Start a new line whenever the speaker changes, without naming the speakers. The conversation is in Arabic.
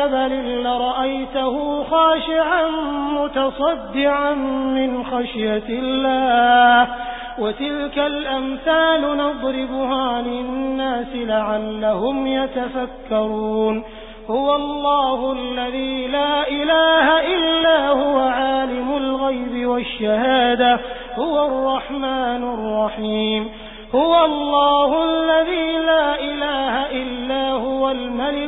جبل لرأيته خاشعا متصدعا من خشية الله. وتلك الأمثال نضربها للناس لعلهم يتفكرون. هو الله الذي لا إله إلا هو عالم الغيب والشهادة. هو الرحمن الرحيم. هو الله